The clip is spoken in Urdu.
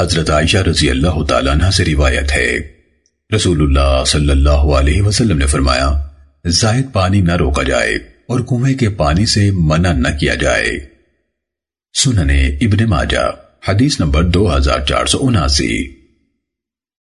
حضرت عائشہ رضی اللہ تعالیٰ عنہ سے روایت ہے۔ رسول اللہ صلی اللہ علیہ وسلم نے فرمایا، زائد پانی نہ روکا جائے اور کنویں کے پانی سے منع نہ کیا جائے۔ سننے ابن ماجہ، حدیث نمبر دو ہزار چار سو اناسی۔